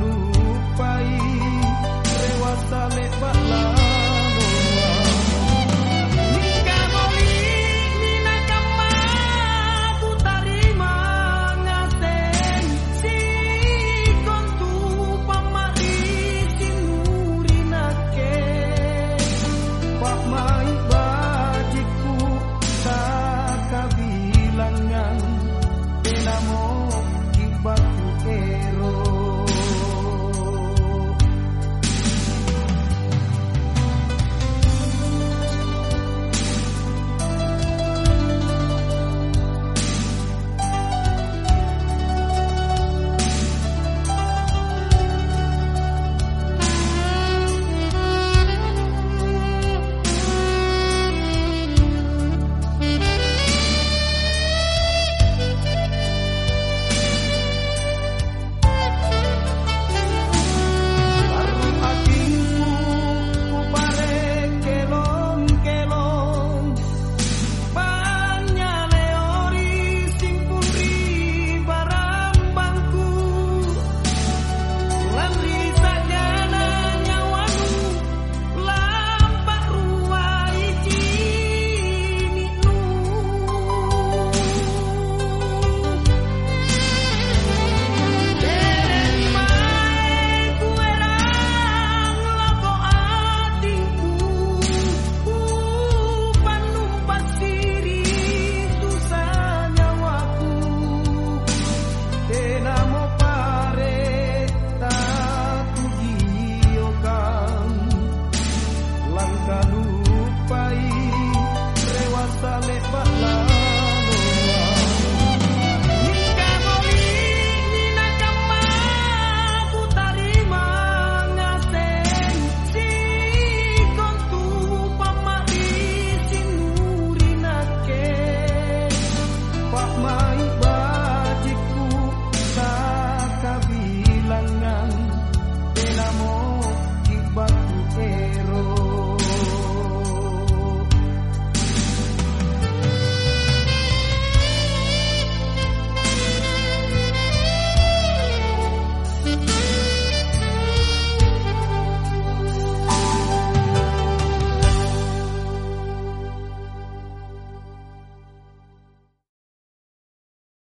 dulu